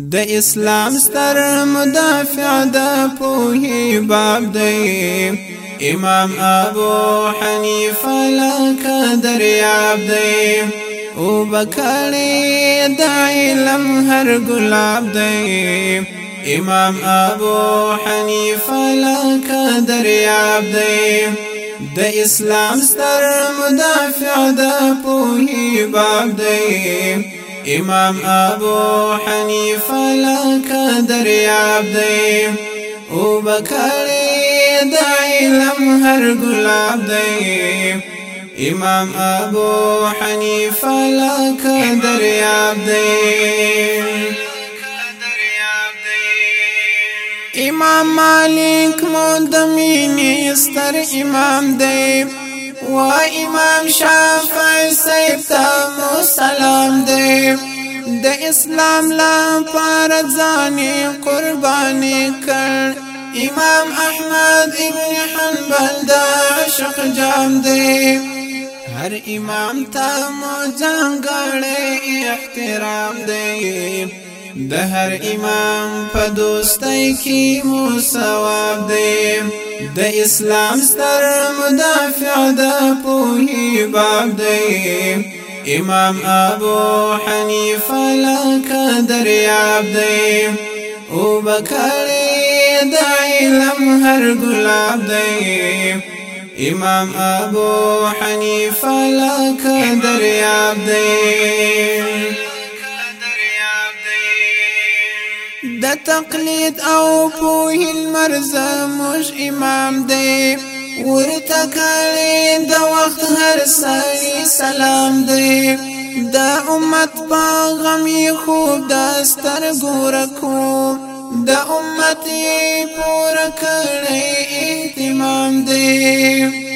د اسلام ستر مدافع د پوهی باب دی. امام ابو حنیفه لک دریاب دی. أو بکړی د علم هر ګلاب دی. امام ابو حنیفه لک دریاب دی. د اسلام ستر مدافع د پوهی باب دی. إمام أبو حنیفه لک دریاب دی أو بکړی د علم دی إمام أبو حنیفه لک دریاب دی إمام مالک مو د مینې ستر امام دی و امام شافعی سلام دے د اسلام لا پار ځانې قرباني کړ. امام احمد ابن حنبل دا عشق جام دی. هر امام ته مو ځانګړی احترام دی. د هر امام په دوستۍ کې مو ثواب دی. د اسلام ستر مدافع د پوهی باب دی إمام أبو حنیفه لک دریاب دی أو بکړی د علم هر ګلاب دی إمام أبو حنیفه لک دریاب دی د تقلید أو پوه المرز مش إمام دی ورته کړي د وخت هر سړي سلام دی. د امت په غم خوب د ستر ګور کو د امت پور کړي اهتمام دی.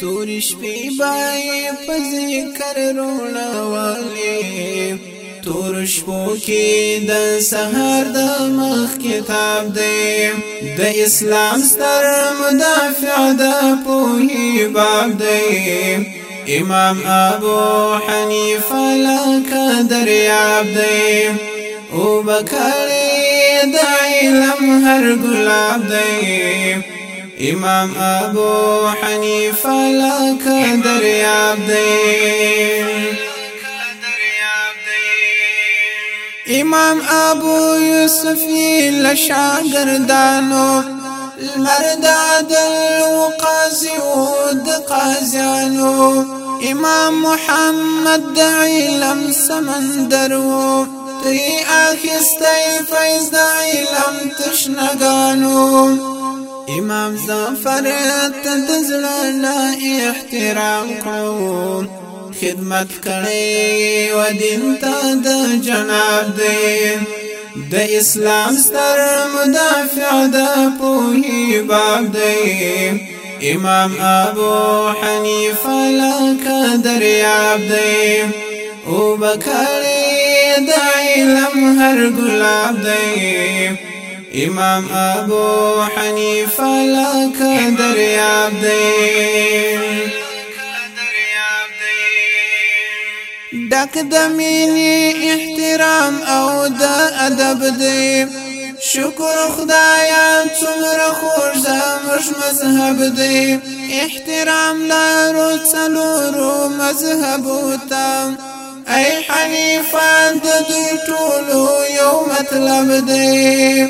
تور شپې بای په ذکر رونه والی تور شپو کې د سحر د مخ کتاب دی. د اسلام ستر مدافع د پوهی باب دی. امام ابو حنیفه لک دریاب دی. أو بکړی د علم هر ګلاب دی. امام ابو حنیفه لک دریاب دی. إمام أبو یوسف لشاگردانو المرد عدل وقاضي ود قاضيانو إمام محمد د علم سمندر و تی اخستی فیض د علم إمام زفر تدزلنا احترام کړو خدمت کړي و دین ته د جناب دی. د اسلام ستر مدافع د پوهی باب دی. امام ابو حنیفه لک دریاب دی. أو بکړي د علم هر ګلاب دی. امام ابو حنیفه لک دریاب دی. ډک د مینې احترام أو د ادب دی شکر خدایا څومره خوږ زموږ مذهب دی احترام لارو څلورو مذهبو ته. ای حنیفان د دوی ټولو یو مطلب دی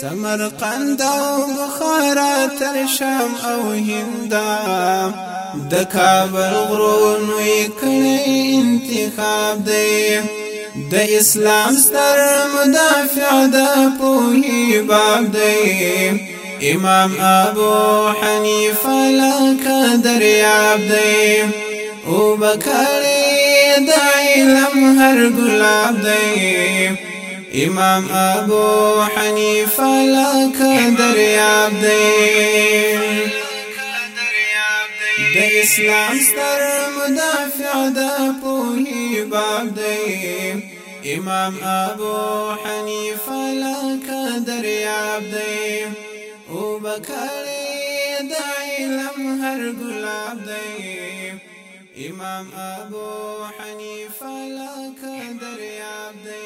سمرقند أو بخارا تر شام أو هندا د کابل غرونو کړي انتخاب دی. د اسلام ستر مدافع د پوهی باب دی. امام ابو حنیفه لک دریاب دی. أو بکړی د علم هر ګلاب دی. امام ابو حنیفه لک دریاب دی. د اسلام ستر مدافع د پوهی باب دی. امام ابو حنیفه لک دریاب دی. أو بکړی د علم هر ګلاب دی. امام ابو حنیفه لک دریاب دی.